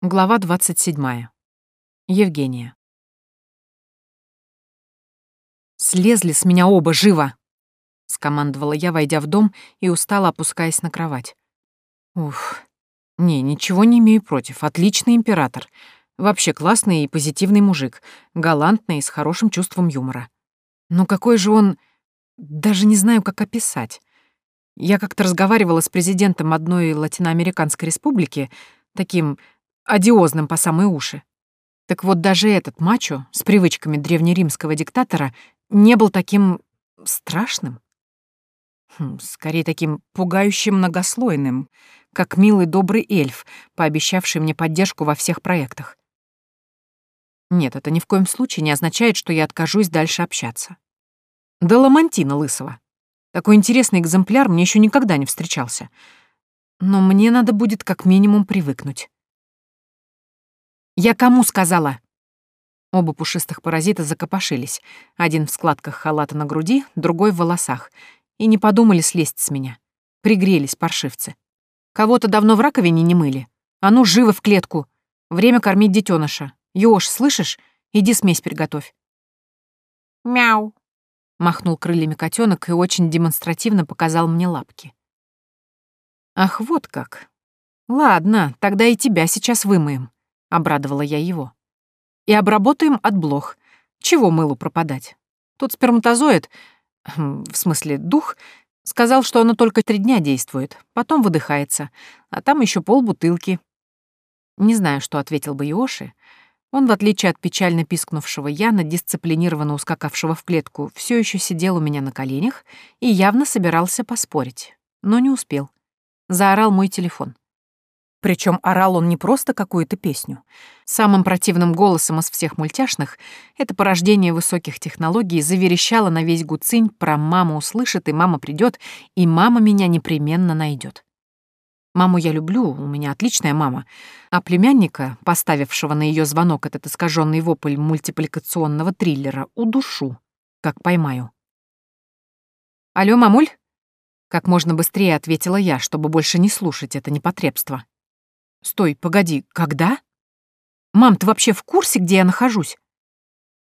Глава 27. Евгения. «Слезли с меня оба, живо!» — скомандовала я, войдя в дом и устало опускаясь на кровать. Уф. Не, ничего не имею против. Отличный император. Вообще классный и позитивный мужик. Галантный и с хорошим чувством юмора. Но какой же он... Даже не знаю, как описать. Я как-то разговаривала с президентом одной латиноамериканской республики, таким одиозным по самые уши. Так вот, даже этот мачо с привычками древнеримского диктатора не был таким страшным. Хм, скорее, таким пугающим многослойным, как милый добрый эльф, пообещавший мне поддержку во всех проектах. Нет, это ни в коем случае не означает, что я откажусь дальше общаться. Да Ламантина Лысого. Такой интересный экземпляр мне еще никогда не встречался. Но мне надо будет как минимум привыкнуть. «Я кому сказала?» Оба пушистых паразита закопошились, один в складках халата на груди, другой в волосах, и не подумали слезть с меня. Пригрелись паршивцы. Кого-то давно в раковине не мыли. А ну, живо в клетку. Время кормить детеныша. Ёж, слышишь? Иди смесь приготовь. Мяу. Махнул крыльями котенок и очень демонстративно показал мне лапки. Ах, вот как. Ладно, тогда и тебя сейчас вымоем. — обрадовала я его. «И обработаем от блох. Чего мылу пропадать? Тут сперматозоид, хм, в смысле дух, сказал, что оно только три дня действует, потом выдыхается, а там еще полбутылки». Не знаю, что ответил бы Йоши. Он, в отличие от печально пискнувшего Яна, дисциплинированно ускакавшего в клетку, все еще сидел у меня на коленях и явно собирался поспорить, но не успел. Заорал мой телефон. Причем орал он не просто какую-то песню. Самым противным голосом из всех мультяшных это порождение высоких технологий заверещало на весь гуцинь про «мама услышит, и мама придет, и мама меня непременно найдет. Маму я люблю, у меня отличная мама. А племянника, поставившего на ее звонок этот искаженный вопль мультипликационного триллера, удушу, как поймаю. «Алло, мамуль?» Как можно быстрее ответила я, чтобы больше не слушать это непотребство. Стой, погоди, когда? Мам, ты вообще в курсе, где я нахожусь?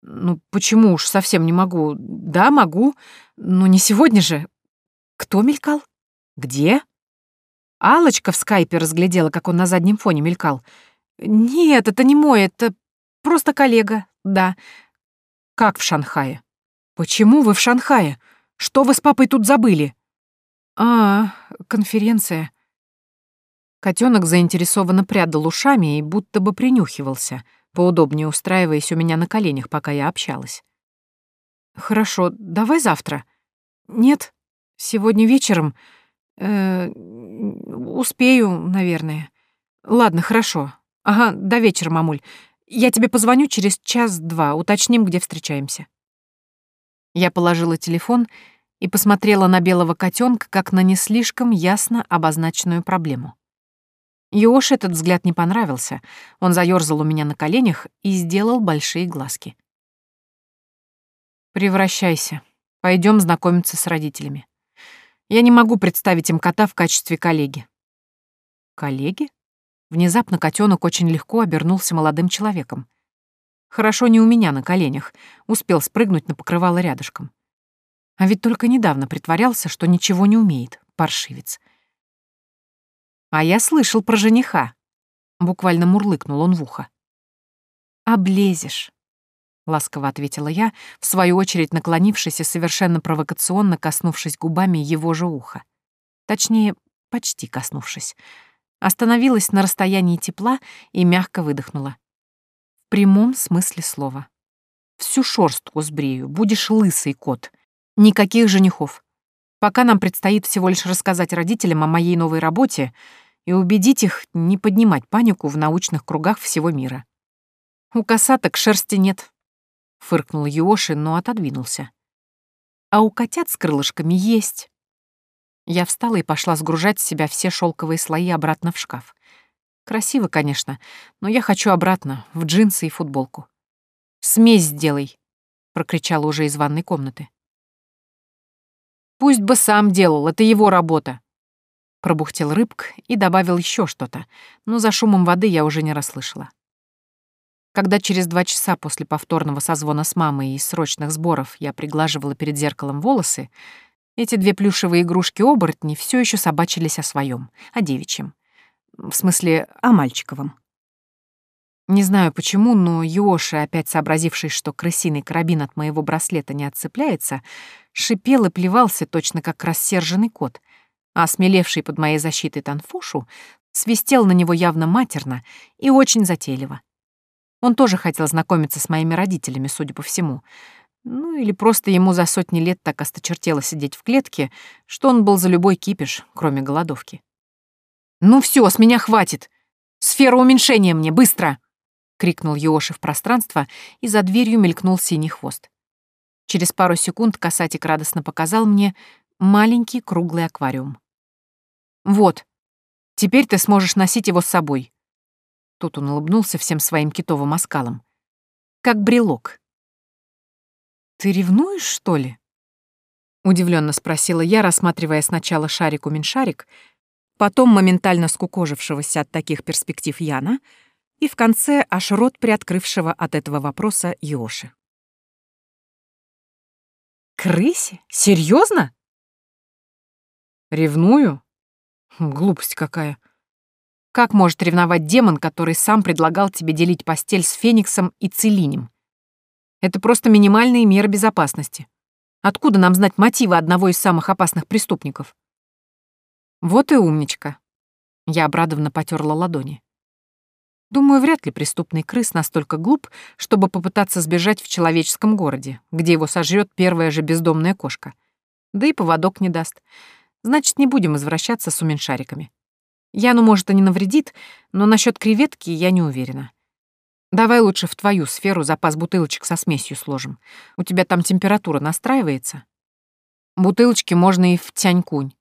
Ну, почему уж совсем не могу? Да, могу, но не сегодня же. Кто мелькал? Где? Алочка в скайпе разглядела, как он на заднем фоне мелькал. Нет, это не мой, это просто коллега, да. Как в Шанхае? Почему вы в Шанхае? Что вы с папой тут забыли? А, конференция. Котенок заинтересованно прядал ушами и будто бы принюхивался, поудобнее устраиваясь у меня на коленях, пока я общалась. «Хорошо, давай завтра». «Нет, сегодня вечером. Э, успею, наверное. Ладно, хорошо. Ага, до вечера, мамуль. Я тебе позвоню через час-два, уточним, где встречаемся». Я положила телефон и посмотрела на белого котенка как на не слишком ясно обозначенную проблему. Йош этот взгляд не понравился. Он заёрзал у меня на коленях и сделал большие глазки. «Превращайся. Пойдем знакомиться с родителями. Я не могу представить им кота в качестве коллеги». «Коллеги?» Внезапно котенок очень легко обернулся молодым человеком. Хорошо не у меня на коленях, успел спрыгнуть на покрывало рядышком. А ведь только недавно притворялся, что ничего не умеет, паршивец. А я слышал про жениха. Буквально мурлыкнул он в ухо. «Облезешь», — ласково ответила я, в свою очередь наклонившись и совершенно провокационно коснувшись губами его же уха. Точнее, почти коснувшись. Остановилась на расстоянии тепла и мягко выдохнула. В прямом смысле слова. Всю шорстку сбрею, будешь лысый кот. Никаких женихов. Пока нам предстоит всего лишь рассказать родителям о моей новой работе и убедить их не поднимать панику в научных кругах всего мира. «У косаток шерсти нет», — фыркнул Йоши, но отодвинулся. «А у котят с крылышками есть». Я встала и пошла сгружать с себя все шелковые слои обратно в шкаф. Красиво, конечно, но я хочу обратно, в джинсы и футболку. «Смесь сделай», — прокричала уже из ванной комнаты. Пусть бы сам делал, это его работа. Пробухтел рыбк и добавил еще что-то, но за шумом воды я уже не расслышала. Когда через два часа после повторного созвона с мамой и срочных сборов я приглаживала перед зеркалом волосы, эти две плюшевые игрушки-оборотни все еще собачились о своем, о девичьем. В смысле, о мальчиковом. Не знаю почему, но Йоши, опять сообразивший, что крысиный карабин от моего браслета не отцепляется, шипел и плевался точно как рассерженный кот, а осмелевший под моей защитой Танфушу свистел на него явно матерно и очень затейливо. Он тоже хотел знакомиться с моими родителями, судя по всему, ну или просто ему за сотни лет так осточертело сидеть в клетке, что он был за любой кипиш, кроме голодовки. «Ну все, с меня хватит! Сфера уменьшения мне, быстро!» — крикнул Йоши в пространство, и за дверью мелькнул синий хвост. Через пару секунд касатик радостно показал мне маленький круглый аквариум. «Вот, теперь ты сможешь носить его с собой». Тут он улыбнулся всем своим китовым оскалом. «Как брелок». «Ты ревнуешь, что ли?» Удивленно спросила я, рассматривая сначала шарик-уменьшарик, потом моментально скукожившегося от таких перспектив Яна и в конце аж рот приоткрывшего от этого вопроса Йоши. «Крысе? Серьезно? «Ревную? Глупость какая. Как может ревновать демон, который сам предлагал тебе делить постель с Фениксом и Целинем? Это просто минимальные меры безопасности. Откуда нам знать мотивы одного из самых опасных преступников? Вот и умничка. Я обрадованно потерла ладони. Думаю, вряд ли преступный крыс настолько глуп, чтобы попытаться сбежать в человеческом городе, где его сожрет первая же бездомная кошка. Да и поводок не даст. Значит, не будем извращаться с уменьшариками. Яну, может, и не навредит, но насчет креветки я не уверена. Давай лучше в твою сферу запас бутылочек со смесью сложим. У тебя там температура настраивается? Бутылочки можно и в тянькунь.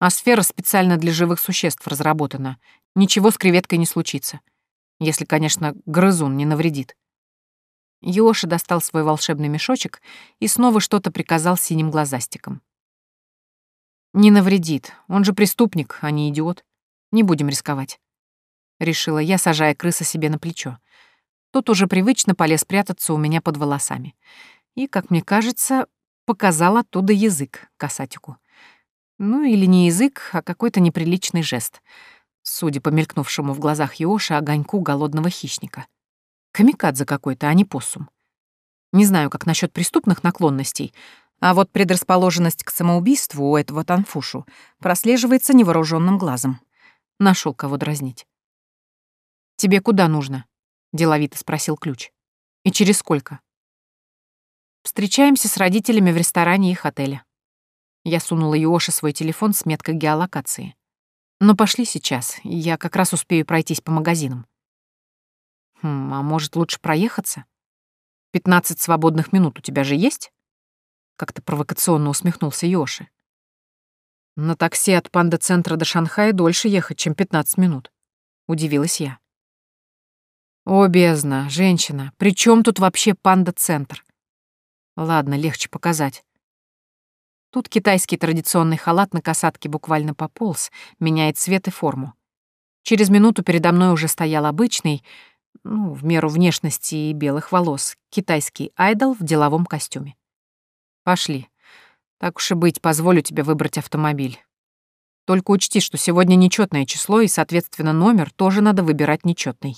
А сфера специально для живых существ разработана. Ничего с креветкой не случится. Если, конечно, грызун не навредит. Йоши достал свой волшебный мешочек и снова что-то приказал синим глазастиком. «Не навредит. Он же преступник, а не идиот. Не будем рисковать», — решила я, сажая крыса себе на плечо. Тот уже привычно полез прятаться у меня под волосами. И, как мне кажется, показал оттуда язык касатику. Ну или не язык, а какой-то неприличный жест, судя по мелькнувшему в глазах Йоши огоньку голодного хищника. Камикадзе какой-то, а не поссум. Не знаю, как насчет преступных наклонностей, а вот предрасположенность к самоубийству у этого Танфушу прослеживается невооруженным глазом. Нашел кого дразнить. «Тебе куда нужно?» — деловито спросил ключ. «И через сколько?» «Встречаемся с родителями в ресторане их отеля». Я сунула Йоши свой телефон с меткой геолокации. «Но пошли сейчас, я как раз успею пройтись по магазинам». «Хм, а может, лучше проехаться? Пятнадцать свободных минут у тебя же есть?» Как-то провокационно усмехнулся Йоши. «На такси от панда-центра до Шанхая дольше ехать, чем пятнадцать минут», — удивилась я. О, бездна, женщина, при чем тут вообще панда-центр? Ладно, легче показать. Тут китайский традиционный халат на касатке буквально пополз, меняет цвет и форму. Через минуту передо мной уже стоял обычный, ну, в меру внешности и белых волос, китайский айдол в деловом костюме. Пошли. Так уж и быть, позволю тебе выбрать автомобиль. Только учти, что сегодня нечетное число, и, соответственно, номер тоже надо выбирать нечетный.